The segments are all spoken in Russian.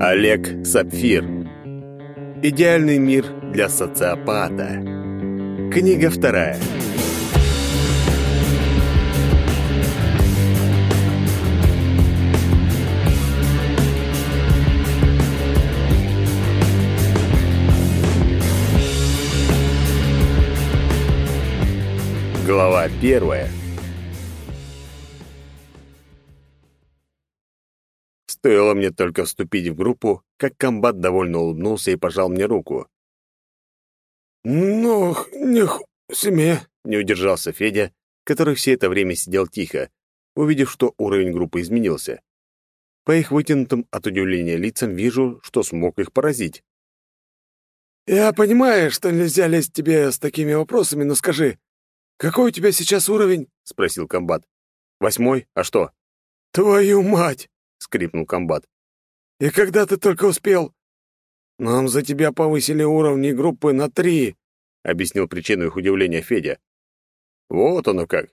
Олег Сапфир. Идеальный мир для социопата. Книга вторая. Глава первая. Стоило мне только вступить в группу, как комбат довольно улыбнулся и пожал мне руку. «Ну, них себе», — не удержался Федя, который все это время сидел тихо, увидев, что уровень группы изменился. По их вытянутым от удивления лицам вижу, что смог их поразить. «Я понимаю, что нельзя лезть тебе с такими вопросами, но скажи, какой у тебя сейчас уровень?» — спросил комбат. «Восьмой? А что?» «Твою мать!» — скрипнул комбат. «И когда ты только успел?» «Нам за тебя повысили уровни группы на три», — объяснил причину их удивления Федя. «Вот оно как.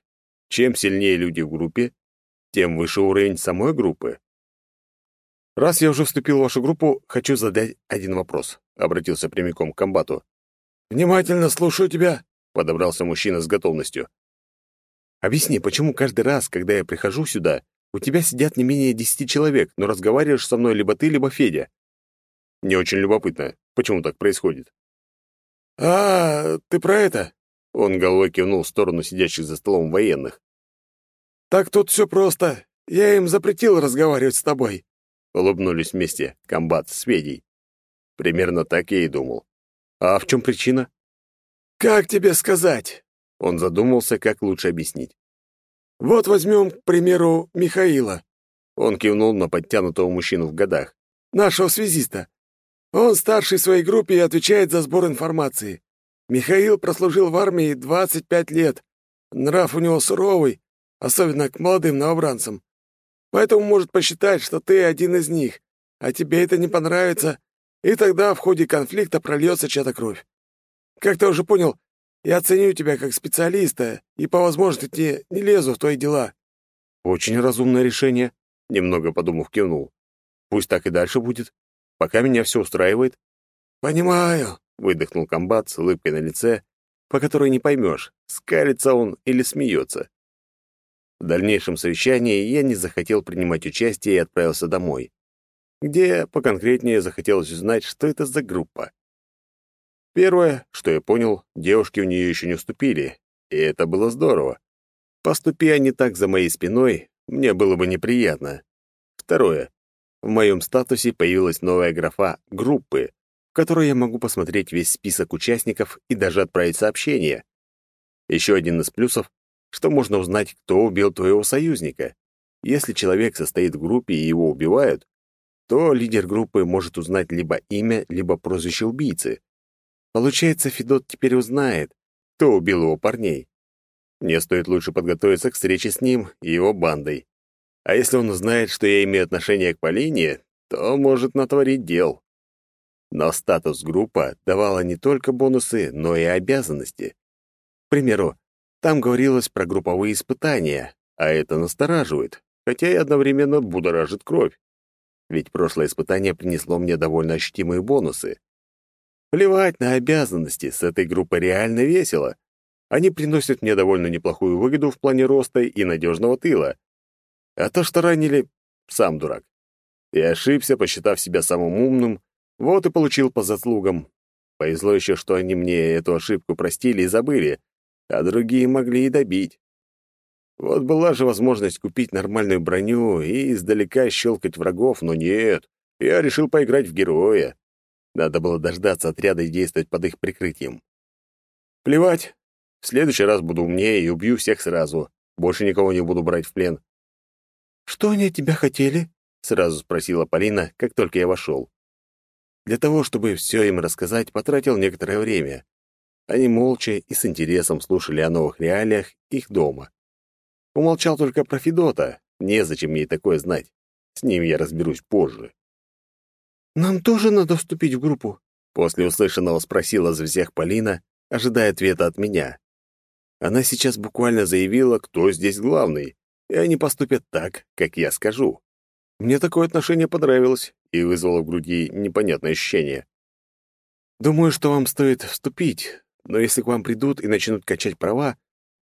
Чем сильнее люди в группе, тем выше уровень самой группы». «Раз я уже вступил в вашу группу, хочу задать один вопрос», — обратился прямиком к комбату. «Внимательно слушаю тебя», — подобрался мужчина с готовностью. «Объясни, почему каждый раз, когда я прихожу сюда, у тебя сидят не менее десяти человек, но разговариваешь со мной либо ты, либо Федя. Мне очень любопытно, почему так происходит. «А, ты про это?» Он головой кивнул в сторону сидящих за столом военных. «Так тут все просто. Я им запретил разговаривать с тобой». Улыбнулись вместе комбат с Федей. Примерно так я и думал. А в чем причина? «Как тебе сказать?» Он задумался, как лучше объяснить. Вот возьмем, к примеру, Михаила. Он кивнул на подтянутого мужчину в годах. Нашего связиста. Он старший в своей группе и отвечает за сбор информации. Михаил прослужил в армии 25 лет. Нрав у него суровый, особенно к молодым новобранцам. Поэтому может посчитать, что ты один из них, а тебе это не понравится, и тогда в ходе конфликта прольется чья-то кровь. Как ты уже понял, я ценю тебя как специалиста и по возможности не лезу в твои дела». «Очень разумное решение», — немного подумав, кивнул. «Пусть так и дальше будет. Пока меня все устраивает». «Понимаю», — выдохнул комбат с улыбкой на лице, по которой не поймешь, скалится он или смеется. В дальнейшем совещании я не захотел принимать участие и отправился домой, где поконкретнее захотелось узнать, что это за группа. Первое, что я понял, девушки в нее еще не уступили, и это было здорово. Поступи они так за моей спиной, мне было бы неприятно. Второе. В моем статусе появилась новая графа «Группы», в которой я могу посмотреть весь список участников и даже отправить сообщение. Еще один из плюсов, что можно узнать, кто убил твоего союзника. Если человек состоит в группе и его убивают, то лидер группы может узнать либо имя, либо прозвище убийцы. Получается, Федот теперь узнает, кто убил его парней. Мне стоит лучше подготовиться к встрече с ним и его бандой. А если он узнает, что я имею отношение к Полине, то может натворить дел. Но статус группа давала не только бонусы, но и обязанности. К примеру, там говорилось про групповые испытания, а это настораживает, хотя и одновременно будоражит кровь. Ведь прошлое испытание принесло мне довольно ощутимые бонусы. Плевать на обязанности, с этой группой реально весело. Они приносят мне довольно неплохую выгоду в плане роста и надежного тыла. А то, что ранили, сам дурак. И ошибся, посчитав себя самым умным, вот и получил по заслугам. Повезло еще, что они мне эту ошибку простили и забыли, а другие могли и добить. Вот была же возможность купить нормальную броню и издалека щелкать врагов, но нет, я решил поиграть в героя. Надо было дождаться отряда и действовать под их прикрытием. Плевать. В следующий раз буду умнее и убью всех сразу. Больше никого не буду брать в плен. «Что они от тебя хотели?» — сразу спросила Полина, как только я вошел. Для того, чтобы все им рассказать, потратил некоторое время. Они молча и с интересом слушали о новых реалиях их дома. Умолчал только про Федота. Незачем ей такое знать. С ним я разберусь позже. «Нам тоже надо вступить в группу?» После услышанного спросила за всех Полина, ожидая ответа от меня. Она сейчас буквально заявила, кто здесь главный, и они поступят так, как я скажу. Мне такое отношение понравилось, и вызвало в груди непонятное ощущение. «Думаю, что вам стоит вступить, но если к вам придут и начнут качать права,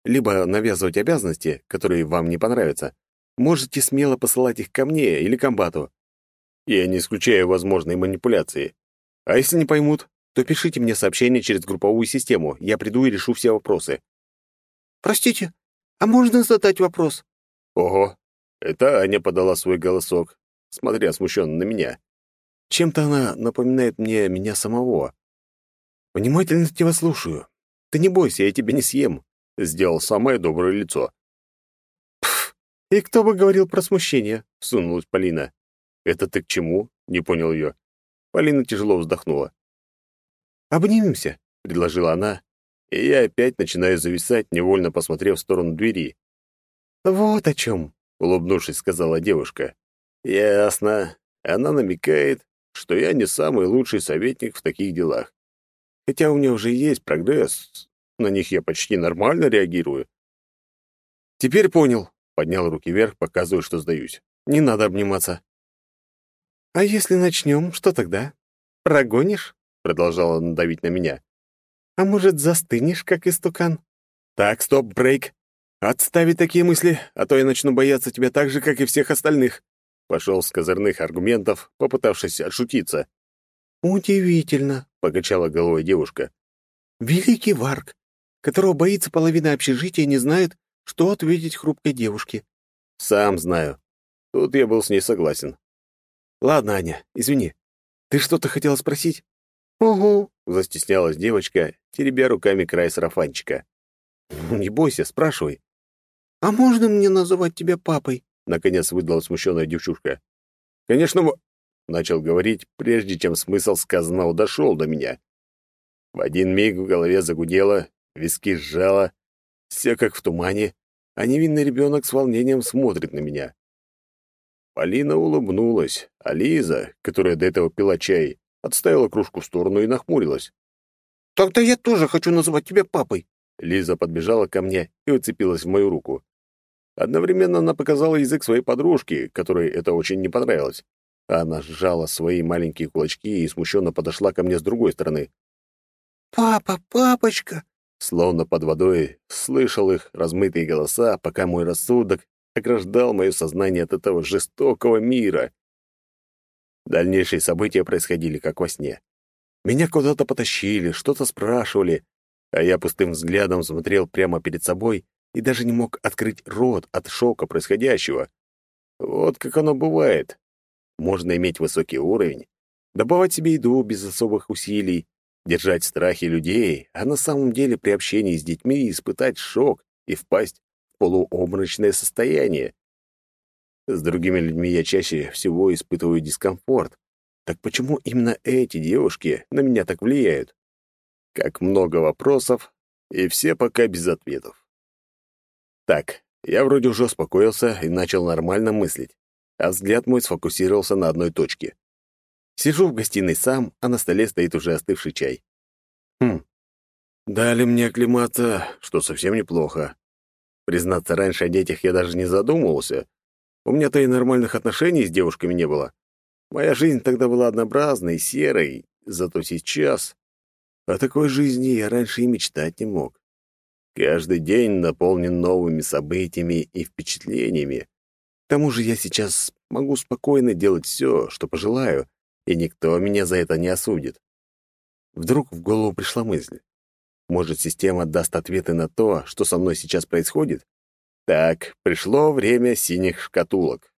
либо навязывать обязанности, которые вам не понравятся, можете смело посылать их ко мне или комбату. Я не исключаю возможной манипуляции. А если не поймут, то пишите мне сообщение через групповую систему. Я приду и решу все вопросы. Простите, а можно задать вопрос? Ого, это Аня подала свой голосок, смотря смущенно на меня. Чем-то она напоминает мне меня самого. Внимательно тебя слушаю. Ты не бойся, я тебя не съем. Сделал самое доброе лицо. Пф, и кто бы говорил про смущение? Сунулась Полина. Это ты к чему? Не понял ее. Полина тяжело вздохнула. «Обнимемся», — предложила она, и я опять начинаю зависать, невольно посмотрев в сторону двери. «Вот о чем», — улыбнувшись, сказала девушка. «Ясно. Она намекает, что я не самый лучший советник в таких делах. Хотя у меня уже есть прогресс, на них я почти нормально реагирую». «Теперь понял», — поднял руки вверх, показывая, что сдаюсь. «Не надо обниматься». «А если начнем, что тогда? Прогонишь?» — продолжала надавить на меня. «А может, застынешь, как истукан?» «Так, стоп, брейк. Отставить такие мысли, а то я начну бояться тебя так же, как и всех остальных». Пошел с козырных аргументов, попытавшись отшутиться. «Удивительно», — покачала головой девушка. «Великий Варк, которого боится половина общежития, не знает, что ответить хрупкой девушке». «Сам знаю. Тут я был с ней согласен. Ладно, Аня, извини. Ты что-то хотела спросить? Угу, застеснялась девочка, теребя руками край сарафанчика. Ну, не бойся, спрашивай. А можно мне называть тебя папой? Наконец выдала смущенная девчушка. Конечно, начал говорить, прежде чем смысл сказанного дошел до меня. В один миг в голове загудело, виски сжало, все как в тумане, а невинный ребенок с волнением смотрит на меня. Полина улыбнулась, а Лиза, которая до этого пила чай, отставила кружку в сторону и нахмурилась. «Тогда я тоже хочу называть тебя папой». Лиза подбежала ко мне и уцепилась в мою руку. Одновременно она показала язык своей подружке, которой это очень не понравилось. Она сжала свои маленькие кулачки и смущенно подошла ко мне с другой стороны. «Папа, папочка!» Словно под водой слышал их размытые голоса, пока мой рассудок ограждал мое сознание от этого жестокого мира. Дальнейшие события происходили как во сне. Меня куда-то потащили, что-то спрашивали, а я пустым взглядом смотрел прямо перед собой и даже не мог открыть рот от шока происходящего. Вот как оно бывает. Можно иметь высокий уровень, добывать себе еду без особых усилий, держать страхи людей, а на самом деле при общении с детьми испытать шок и впасть полуобморочное состояние. С другими людьми я чаще всего испытываю дискомфорт. Так почему именно эти девушки на меня так влияют? Как много вопросов, и все пока без ответов. Так, я вроде уже успокоился и начал нормально мыслить, а взгляд мой сфокусировался на одной точке. Сижу в гостиной сам, а на столе стоит уже остывший чай. Хм, дали мне оклематься, что совсем неплохо. Признаться, раньше о детях я даже не задумывался. У меня-то и нормальных отношений с девушками не было. Моя жизнь тогда была однообразной, серой, зато сейчас... О такой жизни я раньше и мечтать не мог. Каждый день наполнен новыми событиями и впечатлениями. К тому же я сейчас могу спокойно делать все, что пожелаю, и никто меня за это не осудит. Вдруг в голову пришла мысль. Может, система даст ответы на то, что со мной сейчас происходит? Так, пришло время синих шкатулок.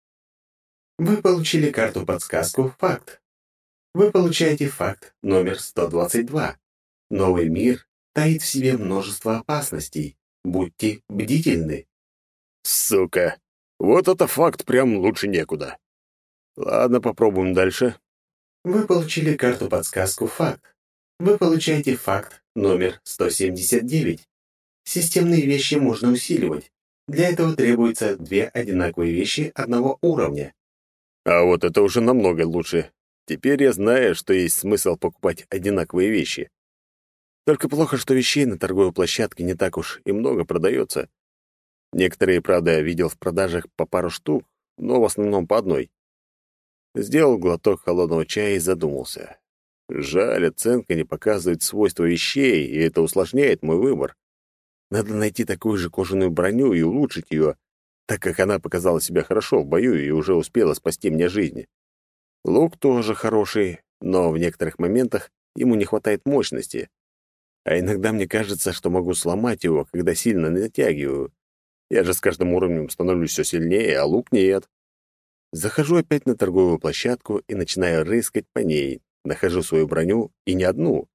Вы получили карту-подсказку «Факт». Вы получаете факт номер 122. Новый мир таит в себе множество опасностей. Будьте бдительны. Сука! Вот это факт прям лучше некуда. Ладно, попробуем дальше. Вы получили карту-подсказку «Факт». Вы получаете факт номер 179. Системные вещи можно усиливать. Для этого требуется две одинаковые вещи одного уровня. А вот это уже намного лучше. Теперь я знаю, что есть смысл покупать одинаковые вещи. Только плохо, что вещей на торговой площадке не так уж и много продается. Некоторые, правда, видел в продажах по пару штук, но в основном по одной. Сделал глоток холодного чая и задумался. Жаль, оценка не показывает свойства вещей, и это усложняет мой выбор. Надо найти такую же кожаную броню и улучшить ее, так как она показала себя хорошо в бою и уже успела спасти мне жизнь. Лук тоже хороший, но в некоторых моментах ему не хватает мощности. А иногда мне кажется, что могу сломать его, когда сильно натягиваю. Я же с каждым уровнем становлюсь все сильнее, а лук нет. Захожу опять на торговую площадку и начинаю рыскать по ней. Нахожу свою броню и не одну.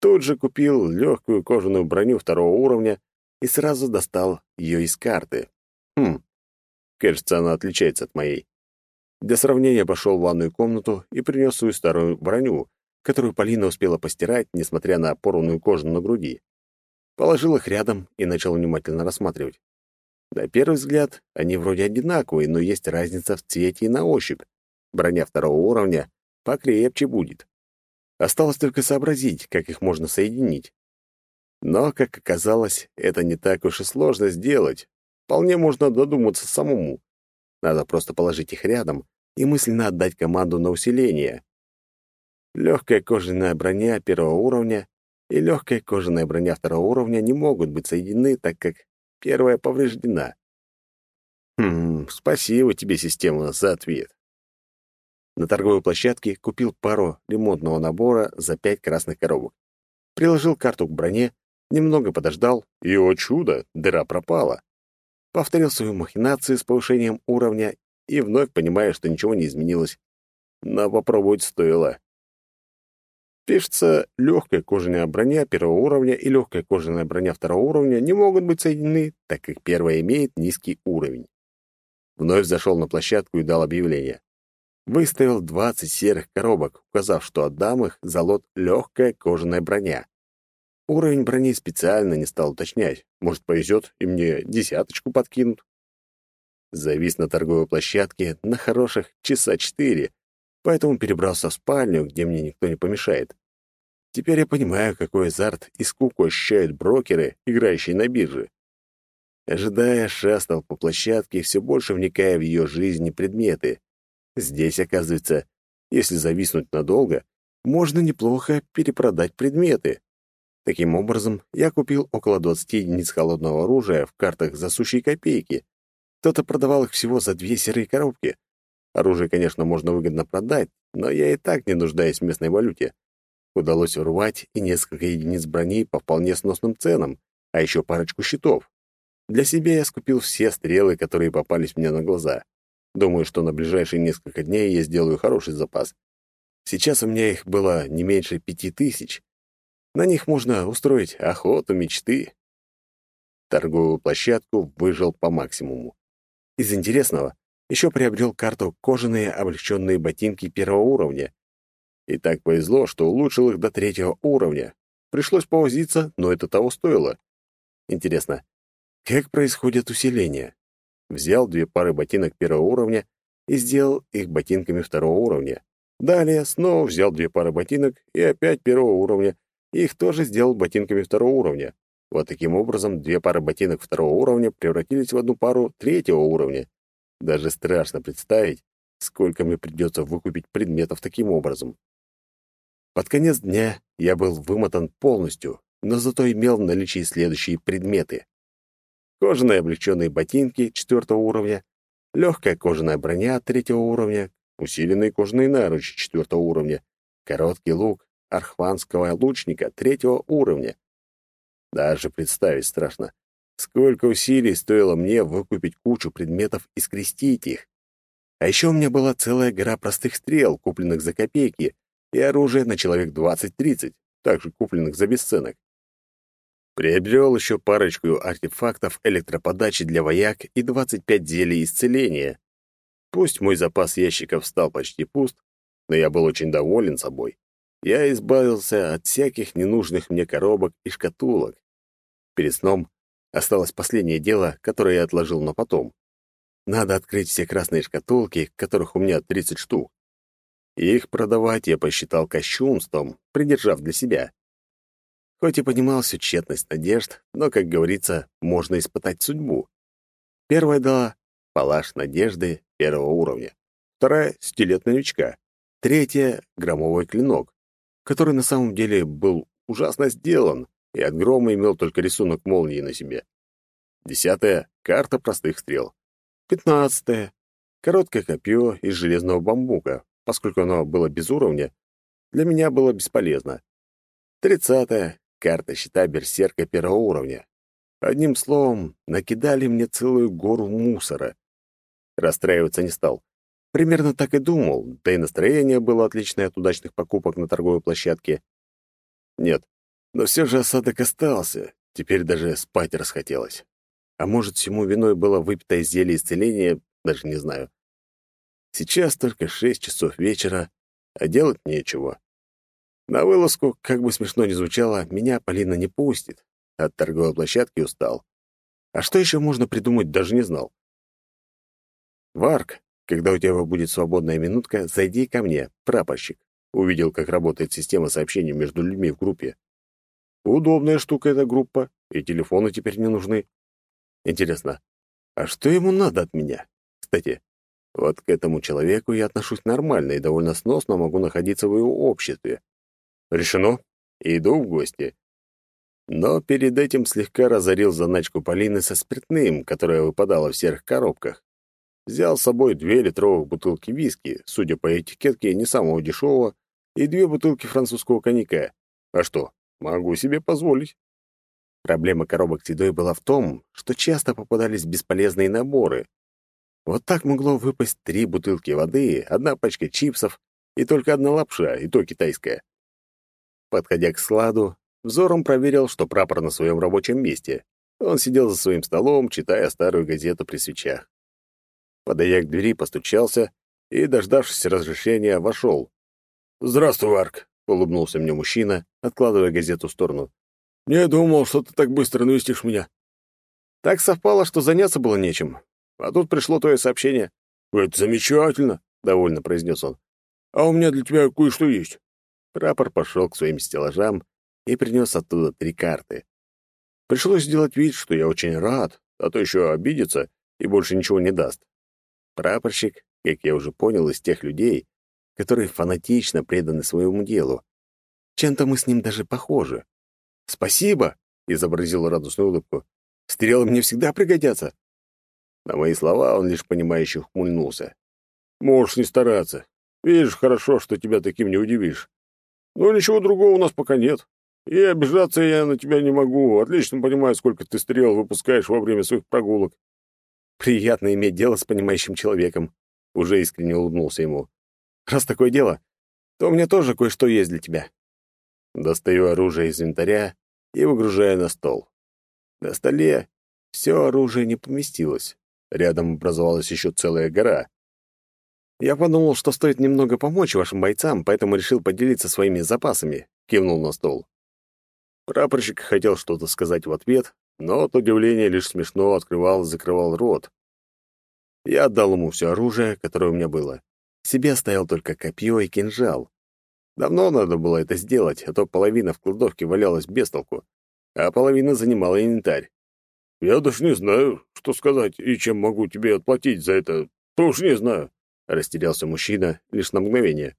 Тут же купил легкую кожаную броню второго уровня и сразу достал ее из карты. Хм, кажется, она отличается от моей. Для сравнения пошел в ванную комнату и принес свою старую броню, которую Полина успела постирать, несмотря на порванную кожу на груди. Положил их рядом и начал внимательно рассматривать. На первый взгляд, они вроде одинаковые, но есть разница в цвете и на ощупь. Броня второго уровня покрепче будет. Осталось только сообразить, как их можно соединить. Но, как оказалось, это не так уж и сложно сделать. Вполне можно додуматься самому. Надо просто положить их рядом и мысленно отдать команду на усиление. Легкая кожаная броня первого уровня и легкая кожаная броня второго уровня не могут быть соединены, так как первая повреждена. Хм, спасибо тебе, система, за ответ. На торговой площадке купил пару ремонтного набора за пять красных коробок. Приложил карту к броне, немного подождал, и, о чудо, дыра пропала. Повторил свою махинацию с повышением уровня и вновь понимая, что ничего не изменилось. Но попробовать стоило. Пишется, легкая кожаная броня первого уровня и легкая кожаная броня второго уровня не могут быть соединены, так как первая имеет низкий уровень. Вновь зашел на площадку и дал объявление. Выставил 20 серых коробок, указав, что отдам их за лот легкая кожаная броня. Уровень брони специально не стал уточнять. Может, повезет, и мне десяточку подкинут. Завис на торговой площадке на хороших часа четыре, поэтому перебрался в спальню, где мне никто не помешает. Теперь я понимаю, какой азарт и скуку ощущают брокеры, играющие на бирже. Ожидая, шастал по площадке, все больше вникая в ее жизнь и предметы. Здесь, оказывается, если зависнуть надолго, можно неплохо перепродать предметы. Таким образом, я купил около 20 единиц холодного оружия в картах за сущие копейки. Кто-то продавал их всего за две серые коробки. Оружие, конечно, можно выгодно продать, но я и так не нуждаюсь в местной валюте. Удалось урвать и несколько единиц брони по вполне сносным ценам, а еще парочку щитов. Для себя я скупил все стрелы, которые попались мне на глаза. Думаю, что на ближайшие несколько дней я сделаю хороший запас. Сейчас у меня их было не меньше пяти тысяч. На них можно устроить охоту мечты. Торговую площадку выжил по максимуму. Из интересного еще приобрел карту «Кожаные облегченные ботинки первого уровня». И так повезло, что улучшил их до третьего уровня. Пришлось повозиться, но это того стоило. Интересно, как происходит усиление? Взял две пары ботинок первого уровня и сделал их ботинками второго уровня. Далее снова взял две пары ботинок и опять первого уровня, и их тоже сделал ботинками второго уровня. Вот таким образом две пары ботинок второго уровня превратились в одну пару третьего уровня. Даже страшно представить, сколько мне придется выкупить предметов таким образом. Под конец дня я был вымотан полностью, но зато имел в наличии следующие предметы кожаные облегченные ботинки четвертого уровня, легкая кожаная броня третьего уровня, усиленные кожаные наручи четвертого уровня, короткий лук архванского лучника третьего уровня. Даже представить страшно, сколько усилий стоило мне выкупить кучу предметов и скрестить их. А еще у меня была целая гора простых стрел, купленных за копейки, и оружие на человек 20-30, также купленных за бесценок. Приобрел еще парочку артефактов электроподачи для вояк и 25 зелий исцеления. Пусть мой запас ящиков стал почти пуст, но я был очень доволен собой. Я избавился от всяких ненужных мне коробок и шкатулок. Перед сном осталось последнее дело, которое я отложил на потом. Надо открыть все красные шкатулки, которых у меня 30 штук. Их продавать я посчитал кощунством, придержав для себя. Хоть и понимал всю тщетность надежд, но, как говорится, можно испытать судьбу. Первая дала — палаш надежды первого уровня. вторая — стилет новичка, третья — громовой клинок, который на самом деле был ужасно сделан и от грома имел только рисунок молнии на себе. Десятая — карта простых стрел. Пятнадцатая — короткое копье из железного бамбука, поскольку оно было без уровня, для меня было бесполезно. Тридцатая — карта щита берсерка первого уровня. Одним словом, накидали мне целую гору мусора. Расстраиваться не стал. Примерно так и думал, да и настроение было отличное от удачных покупок на торговой площадке. Нет, но все же осадок остался, теперь даже спать расхотелось. А может, всему виной было выпитое зелье исцеления, даже не знаю. Сейчас только шесть часов вечера, а делать нечего. На вылазку, как бы смешно ни звучало, меня Полина не пустит. От торговой площадки устал. А что еще можно придумать, даже не знал. «Варк, когда у тебя будет свободная минутка, зайди ко мне, прапорщик». Увидел, как работает система сообщений между людьми в группе. Удобная штука эта группа, и телефоны теперь не нужны. Интересно, а что ему надо от меня? Кстати, вот к этому человеку я отношусь нормально и довольно сносно могу находиться в его обществе. Решено. Иду в гости. Но перед этим слегка разорил заначку Полины со спиртным, которая выпадала в серых коробках. Взял с собой две литровых бутылки виски, судя по этикетке, не самого дешевого, и две бутылки французского коньяка. А что, могу себе позволить. Проблема коробок с едой была в том, что часто попадались бесполезные наборы. Вот так могло выпасть три бутылки воды, одна пачка чипсов и только одна лапша, и то китайская. Подходя к складу, взором проверил, что прапор на своем рабочем месте. Он сидел за своим столом, читая старую газету при свечах. Подойдя к двери, постучался и, дождавшись разрешения, вошел. «Здравствуй, Арк», — улыбнулся мне мужчина, откладывая газету в сторону. «Не думал, что ты так быстро навестишь меня». Так совпало, что заняться было нечем. А тут пришло твое сообщение. «Это замечательно», — довольно произнес он. «А у меня для тебя кое-что есть». Прапор пошел к своим стеллажам и принес оттуда три карты. Пришлось сделать вид, что я очень рад, а то еще обидится и больше ничего не даст. Прапорщик, как я уже понял, из тех людей, которые фанатично преданы своему делу. Чем-то мы с ним даже похожи. «Спасибо!» — изобразил радостную улыбку. «Стрелы мне всегда пригодятся!» На мои слова он лишь понимающе ухмыльнулся. «Можешь не стараться. Видишь, хорошо, что тебя таким не удивишь. Но ничего другого у нас пока нет. И обижаться я на тебя не могу. Отлично понимаю, сколько ты стрел выпускаешь во время своих прогулок. Приятно иметь дело с понимающим человеком. Уже искренне улыбнулся ему. Раз такое дело, то у меня тоже кое-что есть для тебя. Достаю оружие из инвентаря и выгружаю на стол. На столе все оружие не поместилось. Рядом образовалась еще целая гора. Я подумал, что стоит немного помочь вашим бойцам, поэтому решил поделиться своими запасами, кивнул на стол. Прапорщик хотел что-то сказать в ответ, но от удивления лишь смешно открывал и закрывал рот. Я отдал ему все оружие, которое у меня было. Себе оставил только копье и кинжал. Давно надо было это сделать, а то половина в кладовке валялась без толку, а половина занимала инвентарь. «Я даже не знаю, что сказать и чем могу тебе отплатить за это. То уж не знаю», — растерялся мужчина лишь на мгновение.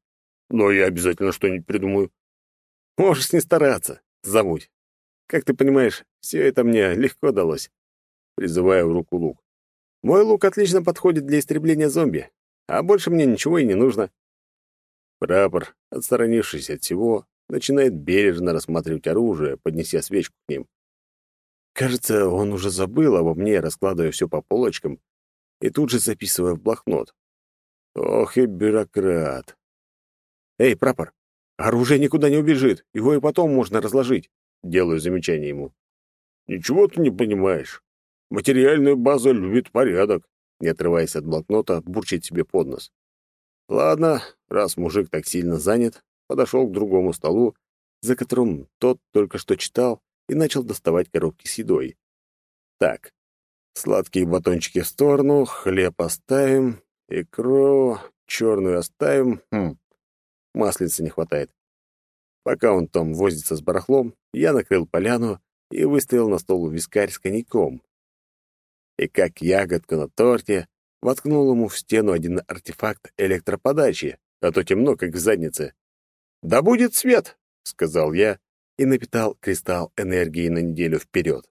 «Но я обязательно что-нибудь придумаю». «Можешь не стараться. Забудь. Как ты понимаешь, все это мне легко далось». Призываю в руку лук. «Мой лук отлично подходит для истребления зомби, а больше мне ничего и не нужно». Прапор, отсторонившись от всего, начинает бережно рассматривать оружие, поднеся свечку к ним. Кажется, он уже забыл обо мне, раскладывая все по полочкам и тут же записывая в блокнот. Ох и бюрократ. Эй, прапор, оружие никуда не убежит, его и потом можно разложить. Делаю замечание ему. Ничего ты не понимаешь. Материальная база любит порядок. Не отрываясь от блокнота, бурчит себе под нос. Ладно, раз мужик так сильно занят, подошел к другому столу, за которым тот только что читал, и начал доставать коробки с едой. Так, сладкие батончики в сторону, хлеб оставим, икру черную оставим. Хм, маслицы не хватает. Пока он там возится с барахлом, я накрыл поляну и выставил на стол вискарь с коньяком. И как ягодка на торте, воткнул ему в стену один артефакт электроподачи, а то темно, как в заднице. «Да будет свет!» — сказал я и напитал кристалл энергии на неделю вперед.